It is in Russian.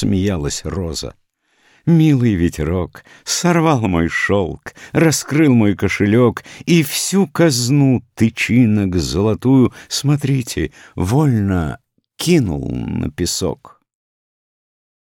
смеялась Роза. Милый ветерок сорвал мой шелк, раскрыл мой кошелек и всю казну тычинок золотую, смотрите, вольно кинул на песок.